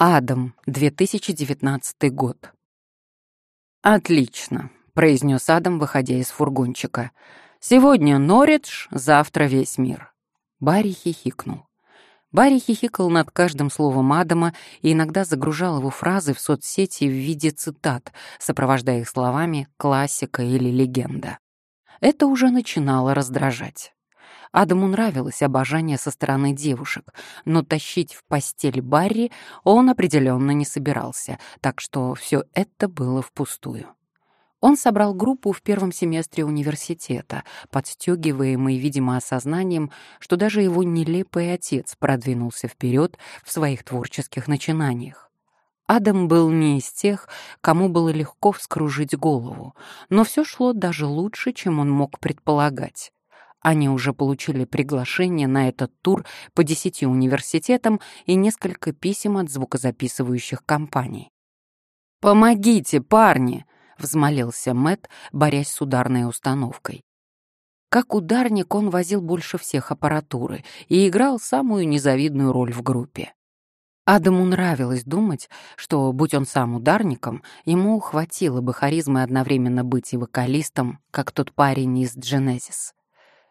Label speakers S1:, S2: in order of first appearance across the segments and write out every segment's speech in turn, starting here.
S1: Адам, 2019 год. «Отлично», — произнес Адам, выходя из фургончика. «Сегодня Норридж, завтра весь мир». Барри хихикнул. Барри хихикал над каждым словом Адама и иногда загружал его фразы в соцсети в виде цитат, сопровождая их словами «классика» или «легенда». Это уже начинало раздражать. Адаму нравилось обожание со стороны девушек, но тащить в постель Барри он определенно не собирался, так что все это было впустую. Он собрал группу в первом семестре университета, подстегиваемый, видимо, осознанием, что даже его нелепый отец продвинулся вперед в своих творческих начинаниях. Адам был не из тех, кому было легко вскружить голову, но все шло даже лучше, чем он мог предполагать. Они уже получили приглашение на этот тур по десяти университетам и несколько писем от звукозаписывающих компаний. «Помогите, парни!» — взмолился Мэт, борясь с ударной установкой. Как ударник он возил больше всех аппаратуры и играл самую незавидную роль в группе. Адаму нравилось думать, что, будь он сам ударником, ему хватило бы харизмы одновременно быть и вокалистом, как тот парень из Genesis.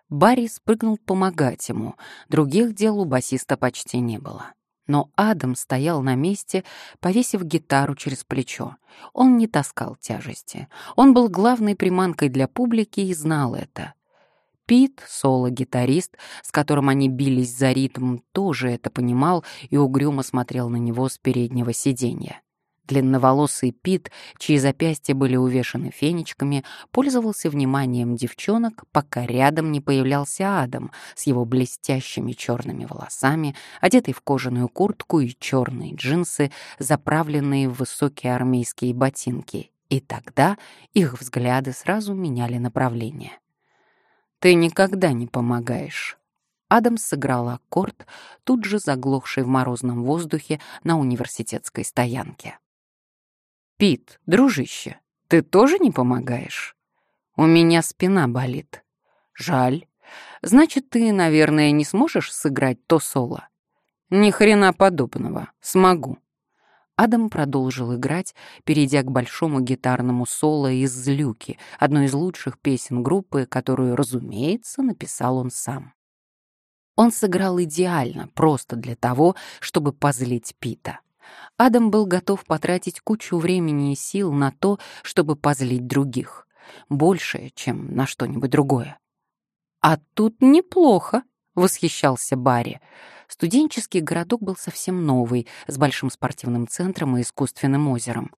S1: Барри спрыгнул помогать ему, других дел у басиста почти не было. Но Адам стоял на месте, повесив гитару через плечо. Он не таскал тяжести. Он был главной приманкой для публики и знал это. Пит, соло-гитарист, с которым они бились за ритм, тоже это понимал и угрюмо смотрел на него с переднего сиденья. Длинноволосый Пит, чьи запястья были увешаны фенечками, пользовался вниманием девчонок, пока рядом не появлялся Адам с его блестящими черными волосами, одетый в кожаную куртку и черные джинсы, заправленные в высокие армейские ботинки. И тогда их взгляды сразу меняли направление. «Ты никогда не помогаешь», Адам сыграл аккорд, тут же заглохший в морозном воздухе на университетской стоянке. «Пит, дружище, ты тоже не помогаешь? У меня спина болит. Жаль. Значит, ты, наверное, не сможешь сыграть то соло?» «Ни хрена подобного. Смогу». Адам продолжил играть, перейдя к большому гитарному соло из «Злюки», одной из лучших песен группы, которую, разумеется, написал он сам. Он сыграл идеально, просто для того, чтобы позлить Пита. Адам был готов потратить кучу времени и сил на то, чтобы позлить других. Больше, чем на что-нибудь другое. «А тут неплохо», — восхищался Барри. Студенческий городок был совсем новый, с большим спортивным центром и искусственным озером.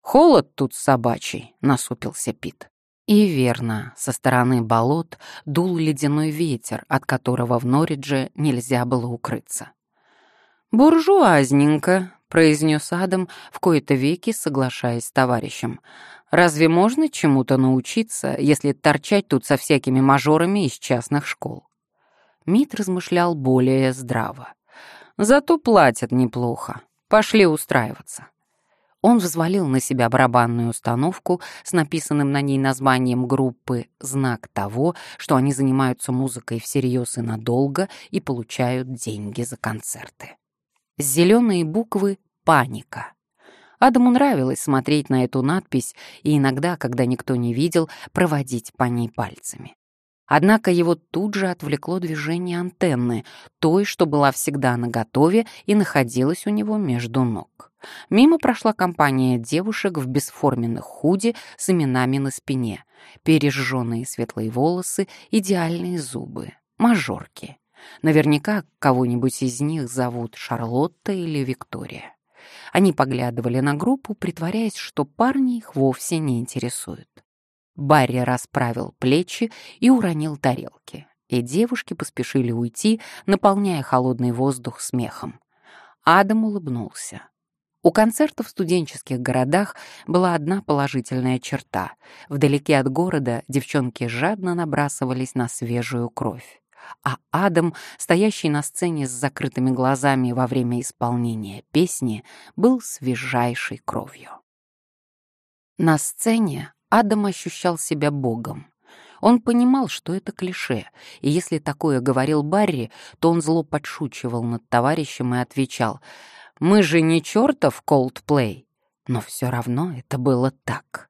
S1: «Холод тут собачий», — насупился Пит. И верно, со стороны болот дул ледяной ветер, от которого в Норридже нельзя было укрыться. «Буржуазненько», — произнес Адам, в кои-то веки соглашаясь с товарищем. «Разве можно чему-то научиться, если торчать тут со всякими мажорами из частных школ?» Мит размышлял более здраво. «Зато платят неплохо. Пошли устраиваться». Он взвалил на себя барабанную установку с написанным на ней названием группы «Знак того, что они занимаются музыкой всерьез и надолго и получают деньги за концерты». Зеленые буквы «Паника». Адаму нравилось смотреть на эту надпись и иногда, когда никто не видел, проводить по ней пальцами. Однако его тут же отвлекло движение антенны, той, что была всегда наготове и находилась у него между ног. Мимо прошла компания девушек в бесформенных худи с именами на спине, пережженные светлые волосы, идеальные зубы, мажорки. Наверняка кого-нибудь из них зовут Шарлотта или Виктория. Они поглядывали на группу, притворяясь, что парни их вовсе не интересуют. Барри расправил плечи и уронил тарелки, и девушки поспешили уйти, наполняя холодный воздух смехом. Адам улыбнулся. У концертов в студенческих городах была одна положительная черта. Вдалеке от города девчонки жадно набрасывались на свежую кровь а Адам, стоящий на сцене с закрытыми глазами во время исполнения песни, был свежайшей кровью. На сцене Адам ощущал себя богом. Он понимал, что это клише, и если такое говорил Барри, то он зло подшучивал над товарищем и отвечал Мы же не чертов Coldplay. Но все равно это было так.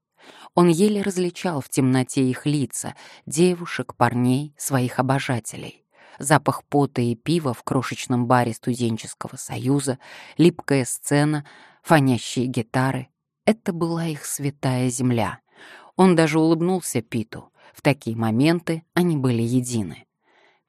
S1: Он еле различал в темноте их лица, девушек, парней, своих обожателей. Запах пота и пива в крошечном баре студенческого союза, липкая сцена, фонящие гитары — это была их святая земля. Он даже улыбнулся Питу. В такие моменты они были едины.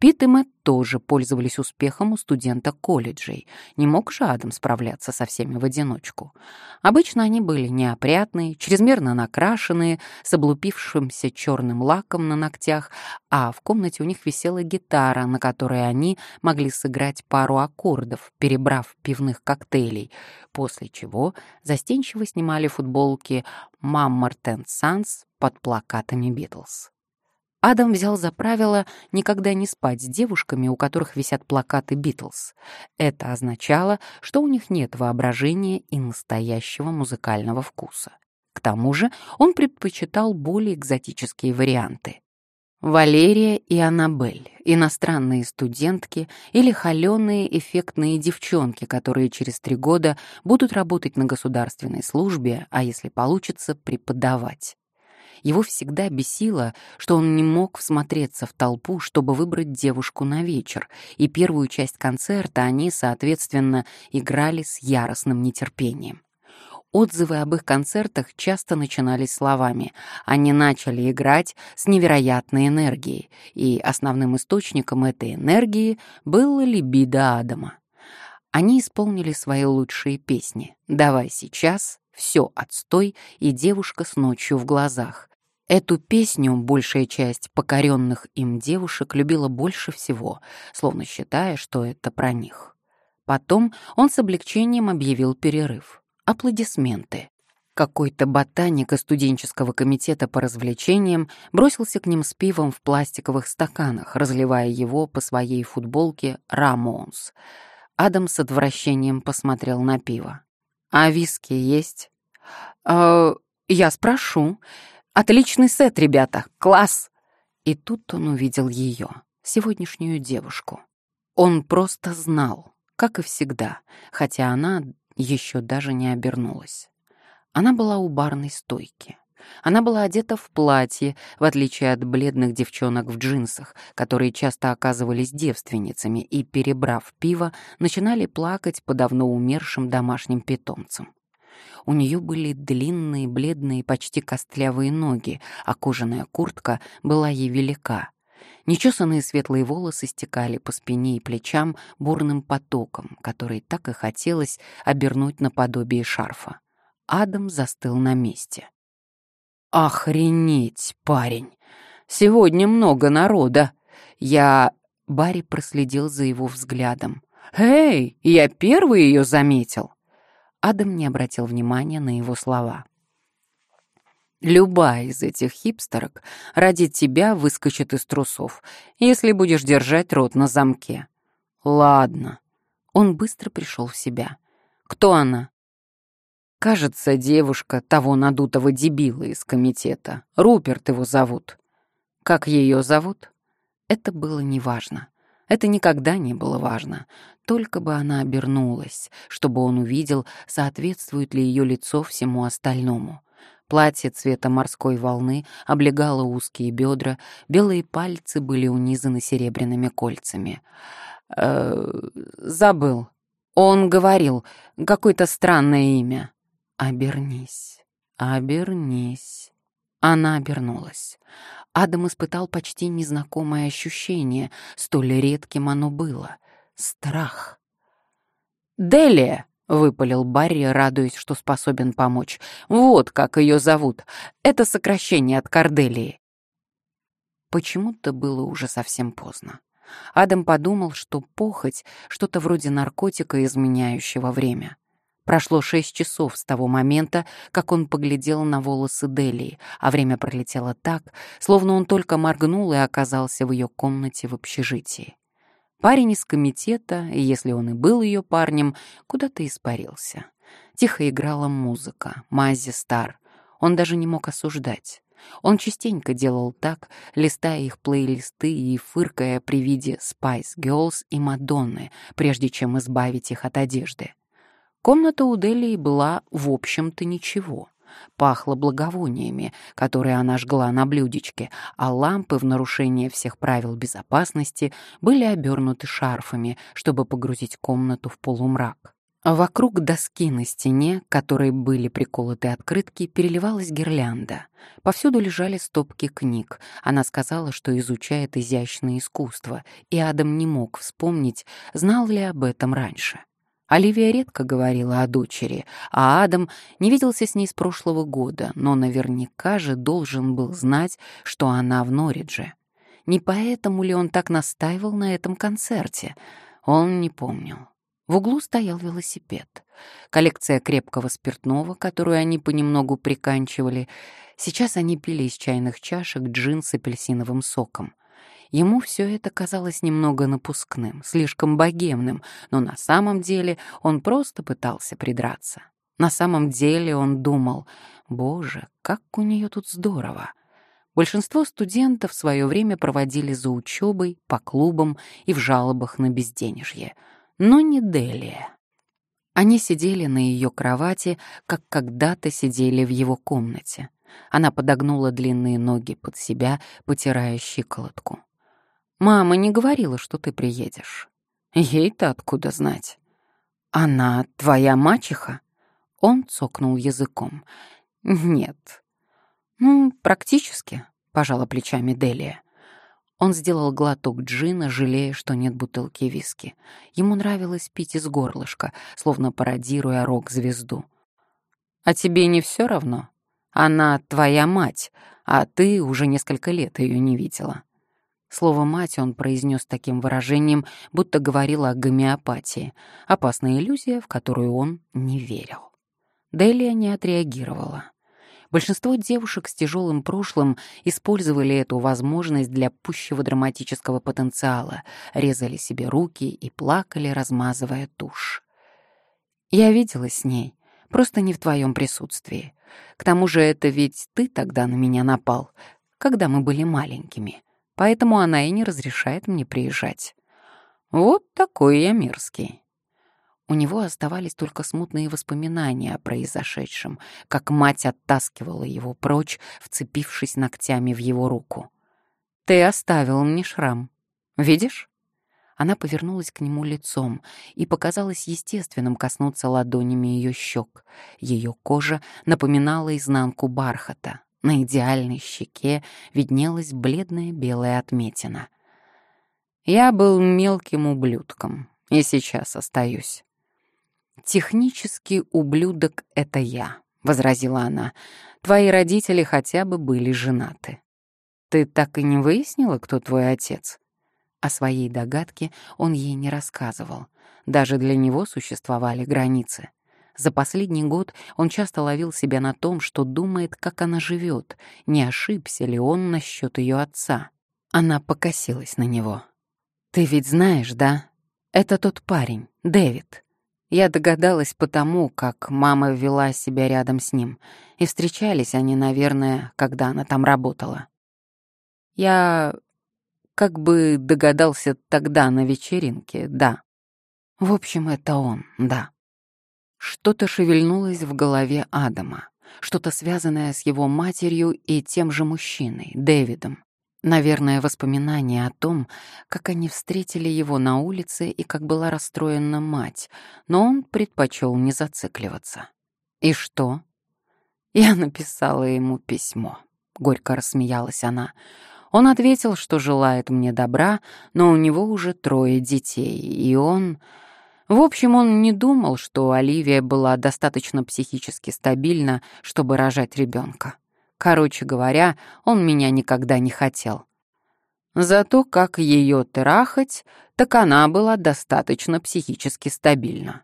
S1: Пит и Мэтт тоже пользовались успехом у студента колледжей. Не мог же Адам справляться со всеми в одиночку. Обычно они были неопрятные, чрезмерно накрашенные, с облупившимся черным лаком на ногтях, а в комнате у них висела гитара, на которой они могли сыграть пару аккордов, перебрав пивных коктейлей, после чего застенчиво снимали футболки «Маммартен Санс» под плакатами «Битлз». Адам взял за правило никогда не спать с девушками, у которых висят плакаты «Битлз». Это означало, что у них нет воображения и настоящего музыкального вкуса. К тому же он предпочитал более экзотические варианты. Валерия и Аннабель, иностранные студентки или холеные эффектные девчонки, которые через три года будут работать на государственной службе, а если получится, преподавать. Его всегда бесило, что он не мог всмотреться в толпу, чтобы выбрать девушку на вечер, и первую часть концерта они, соответственно, играли с яростным нетерпением. Отзывы об их концертах часто начинались словами «они начали играть с невероятной энергией», и основным источником этой энергии было либидо Адама. Они исполнили свои лучшие песни «Давай сейчас», «Все отстой» и «Девушка с ночью в глазах», Эту песню большая часть покоренных им девушек любила больше всего, словно считая, что это про них. Потом он с облегчением объявил перерыв. Аплодисменты. Какой-то ботаник из студенческого комитета по развлечениям бросился к ним с пивом в пластиковых стаканах, разливая его по своей футболке «Рамонс». Адам с отвращением посмотрел на пиво. «А виски есть?» «Э, «Я спрошу. «Отличный сет, ребята! Класс!» И тут он увидел ее, сегодняшнюю девушку. Он просто знал, как и всегда, хотя она еще даже не обернулась. Она была у барной стойки. Она была одета в платье, в отличие от бледных девчонок в джинсах, которые часто оказывались девственницами и, перебрав пиво, начинали плакать по давно умершим домашним питомцам. У нее были длинные, бледные, почти костлявые ноги, а кожаная куртка была ей велика. Нечесанные светлые волосы стекали по спине и плечам бурным потоком, который так и хотелось обернуть наподобие шарфа. Адам застыл на месте. «Охренеть, парень! Сегодня много народа! Я...» Барри проследил за его взглядом. «Эй, я первый ее заметил!» Адам не обратил внимания на его слова. «Любая из этих хипстерок ради тебя выскочит из трусов, если будешь держать рот на замке». «Ладно». Он быстро пришел в себя. «Кто она?» «Кажется, девушка того надутого дебила из комитета. Руперт его зовут». «Как ее зовут?» Это было неважно. Это никогда не было важно. Только бы она обернулась, чтобы он увидел, соответствует ли ее лицо всему остальному. Платье цвета морской волны облегало узкие бедра, белые пальцы были унизаны серебряными кольцами. Э, забыл. Он говорил какое-то странное имя. Обернись, обернись. Она обернулась. Адам испытал почти незнакомое ощущение, столь редким оно было — страх. «Делия!» — выпалил Барри, радуясь, что способен помочь. «Вот как ее зовут. Это сокращение от Корделии». Почему-то было уже совсем поздно. Адам подумал, что похоть — что-то вроде наркотика, изменяющего время. Прошло шесть часов с того момента, как он поглядел на волосы Делии, а время пролетело так, словно он только моргнул и оказался в ее комнате в общежитии. Парень из комитета, если он и был ее парнем, куда-то испарился. Тихо играла музыка, Мази Стар. Он даже не мог осуждать. Он частенько делал так, листая их плейлисты и фыркая при виде Spice Girls и Мадонны, прежде чем избавить их от одежды. Комната у Делии была, в общем-то, ничего. Пахло благовониями, которые она жгла на блюдечке, а лампы в нарушение всех правил безопасности были обернуты шарфами, чтобы погрузить комнату в полумрак. Вокруг доски на стене, к которой были приколоты открытки, переливалась гирлянда. Повсюду лежали стопки книг. Она сказала, что изучает изящное искусство, и Адам не мог вспомнить, знал ли об этом раньше. Оливия редко говорила о дочери, а Адам не виделся с ней с прошлого года, но наверняка же должен был знать, что она в Норридже. Не поэтому ли он так настаивал на этом концерте? Он не помнил. В углу стоял велосипед. Коллекция крепкого спиртного, которую они понемногу приканчивали. Сейчас они пили из чайных чашек джин с апельсиновым соком. Ему все это казалось немного напускным, слишком богемным, но на самом деле он просто пытался придраться. На самом деле он думал, «Боже, как у нее тут здорово!» Большинство студентов в свое время проводили за учебой, по клубам и в жалобах на безденежье. Но не Делия. Они сидели на ее кровати, как когда-то сидели в его комнате. Она подогнула длинные ноги под себя, потирая щиколотку. Мама не говорила, что ты приедешь. Ей-то откуда знать? Она твоя мачеха? Он цокнул языком. Нет. Ну, практически, пожала плечами Делия. Он сделал глоток джина, жалея, что нет бутылки виски. Ему нравилось пить из горлышка, словно пародируя рок-звезду. «А тебе не все равно? Она твоя мать, а ты уже несколько лет ее не видела». Слово «мать» он произнес таким выражением, будто говорил о гомеопатии, опасная иллюзия, в которую он не верил. Делия не отреагировала. Большинство девушек с тяжелым прошлым использовали эту возможность для пущего драматического потенциала, резали себе руки и плакали, размазывая тушь. «Я виделась с ней, просто не в твоем присутствии. К тому же это ведь ты тогда на меня напал, когда мы были маленькими поэтому она и не разрешает мне приезжать. Вот такой я мерзкий. У него оставались только смутные воспоминания о произошедшем, как мать оттаскивала его прочь, вцепившись ногтями в его руку. «Ты оставил мне шрам. Видишь?» Она повернулась к нему лицом, и показалось естественным коснуться ладонями ее щек. Ее кожа напоминала изнанку бархата, на идеальной щеке виднелась бледная белая отметина. Я был мелким ублюдком, и сейчас остаюсь. «Технический ублюдок — это я», — возразила она. «Твои родители хотя бы были женаты». «Ты так и не выяснила, кто твой отец?» О своей догадке он ей не рассказывал. Даже для него существовали границы. За последний год он часто ловил себя на том, что думает, как она живет, не ошибся ли он насчет ее отца. Она покосилась на него. «Ты ведь знаешь, да? Это тот парень, Дэвид. Я догадалась потому, как мама вела себя рядом с ним, и встречались они, наверное, когда она там работала. Я как бы догадался тогда на вечеринке, да. В общем, это он, да. Что-то шевельнулось в голове Адама, что-то связанное с его матерью и тем же мужчиной, Дэвидом. Наверное, воспоминание о том, как они встретили его на улице и как была расстроена мать, но он предпочел не зацикливаться. «И что?» Я написала ему письмо. Горько рассмеялась она. Он ответил, что желает мне добра, но у него уже трое детей, и он... В общем, он не думал, что Оливия была достаточно психически стабильна, чтобы рожать ребенка. Короче говоря, он меня никогда не хотел. Зато как ее трахать, так она была достаточно психически стабильна.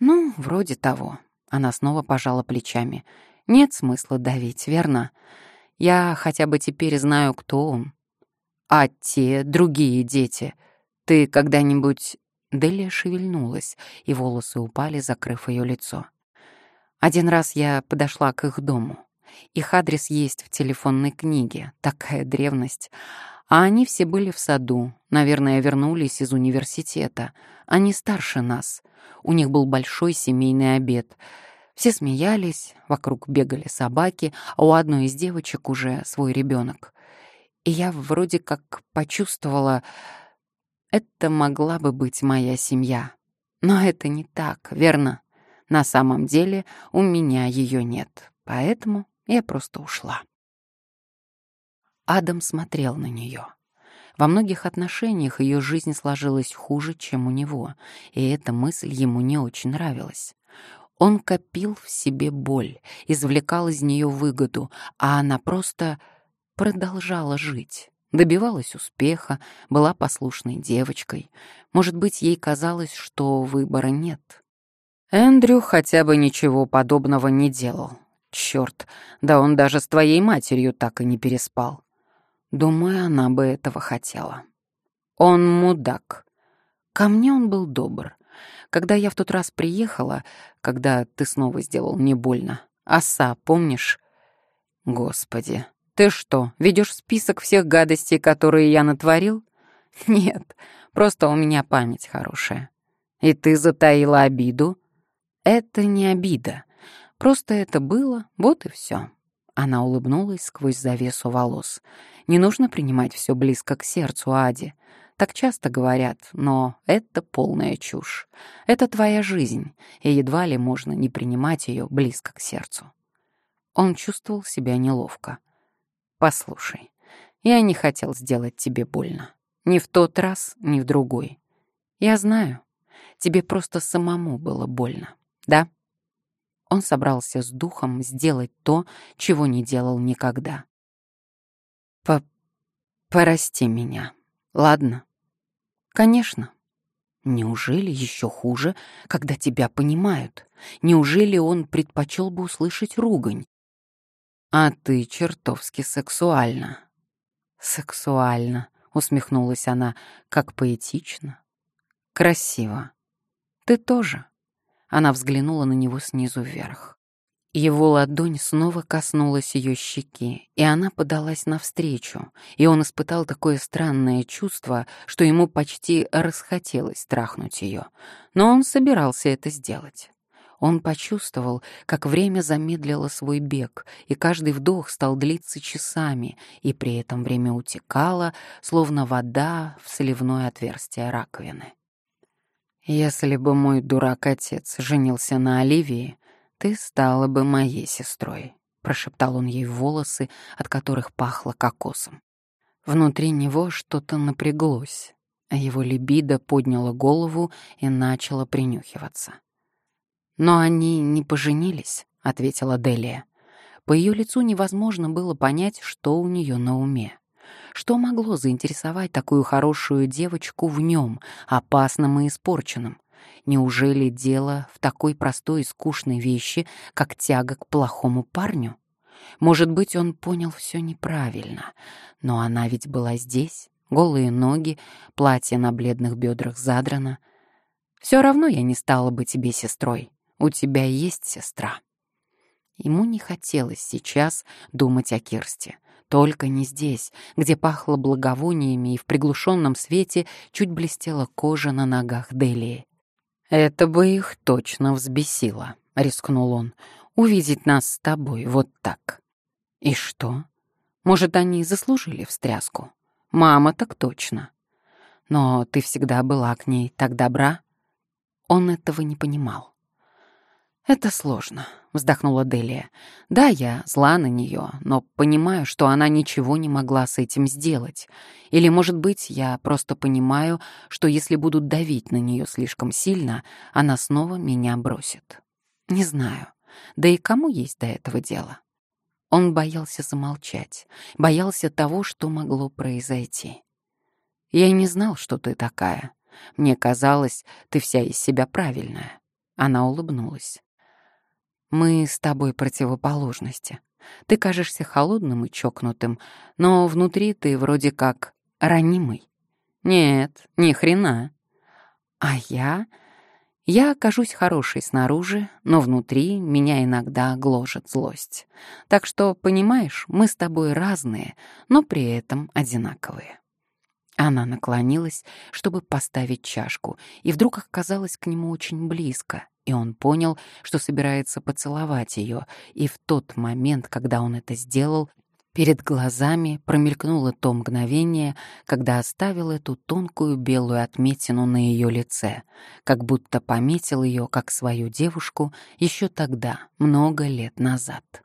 S1: Ну, вроде того. Она снова пожала плечами. Нет смысла давить, верно? Я хотя бы теперь знаю, кто он. А те другие дети, ты когда-нибудь Делия шевельнулась, и волосы упали, закрыв ее лицо. Один раз я подошла к их дому. Их адрес есть в телефонной книге, такая древность. А они все были в саду, наверное, вернулись из университета. Они старше нас. У них был большой семейный обед. Все смеялись, вокруг бегали собаки, а у одной из девочек уже свой ребенок. И я вроде как почувствовала, это могла бы быть моя семья. Но это не так, верно? На самом деле у меня ее нет, поэтому я просто ушла. Адам смотрел на нее. Во многих отношениях ее жизнь сложилась хуже, чем у него, и эта мысль ему не очень нравилась. Он копил в себе боль, извлекал из нее выгоду, а она просто продолжала жить, добивалась успеха, была послушной девочкой. Может быть, ей казалось, что выбора нет. Эндрю хотя бы ничего подобного не делал. Черт, да он даже с твоей матерью так и не переспал. Думаю, она бы этого хотела. Он мудак. Ко мне он был добр. Когда я в тот раз приехала, когда ты снова сделал мне больно, оса, помнишь? Господи, ты что, ведешь список всех гадостей, которые я натворил? Нет, просто у меня память хорошая. И ты затаила обиду? Это не обида. Просто это было, вот и все. Она улыбнулась сквозь завесу волос. «Не нужно принимать все близко к сердцу, Ади. Так часто говорят, но это полная чушь. Это твоя жизнь, и едва ли можно не принимать ее близко к сердцу». Он чувствовал себя неловко. «Послушай, я не хотел сделать тебе больно. Ни в тот раз, ни в другой. Я знаю, тебе просто самому было больно, да?» Он собрался с духом сделать то, чего не делал никогда. По «Прости меня, ладно?» «Конечно. Неужели еще хуже, когда тебя понимают? Неужели он предпочел бы услышать ругань? А ты чертовски сексуальна». «Сексуально», — усмехнулась она, — «как поэтично». «Красиво. Ты тоже». Она взглянула на него снизу вверх. Его ладонь снова коснулась ее щеки, и она подалась навстречу, и он испытал такое странное чувство, что ему почти расхотелось трахнуть ее, но он собирался это сделать. Он почувствовал, как время замедлило свой бег, и каждый вдох стал длиться часами, и при этом время утекало, словно вода в сливное отверстие раковины. «Если бы мой дурак-отец женился на Оливии, ты стала бы моей сестрой», — прошептал он ей в волосы, от которых пахло кокосом. Внутри него что-то напряглось, а его либидо подняло голову и начало принюхиваться. «Но они не поженились», — ответила Делия. По ее лицу невозможно было понять, что у нее на уме. Что могло заинтересовать такую хорошую девочку в нем, опасном и испорченном? Неужели дело в такой простой и скучной вещи, как тяга к плохому парню? Может быть, он понял все неправильно, но она ведь была здесь, голые ноги, платье на бледных бедрах задрано. Все равно я не стала бы тебе сестрой. У тебя есть сестра. Ему не хотелось сейчас думать о Кирсте. Только не здесь, где пахло благовониями и в приглушенном свете чуть блестела кожа на ногах Делии. «Это бы их точно взбесило», — рискнул он, — «увидеть нас с тобой вот так». «И что? Может, они заслужили встряску? Мама так точно. Но ты всегда была к ней так добра?» Он этого не понимал. «Это сложно», — вздохнула Делия. «Да, я зла на нее, но понимаю, что она ничего не могла с этим сделать. Или, может быть, я просто понимаю, что если буду давить на нее слишком сильно, она снова меня бросит. Не знаю. Да и кому есть до этого дело?» Он боялся замолчать, боялся того, что могло произойти. «Я не знал, что ты такая. Мне казалось, ты вся из себя правильная». Она улыбнулась. Мы с тобой противоположности. Ты кажешься холодным и чокнутым, но внутри ты вроде как ранимый. Нет, ни хрена. А я... Я окажусь хорошей снаружи, но внутри меня иногда гложет злость. Так что, понимаешь, мы с тобой разные, но при этом одинаковые. Она наклонилась, чтобы поставить чашку, и вдруг оказалась к нему очень близко, и он понял, что собирается поцеловать ее, и в тот момент, когда он это сделал, перед глазами промелькнуло то мгновение, когда оставил эту тонкую белую отметину на ее лице, как будто пометил ее как свою девушку еще тогда, много лет назад.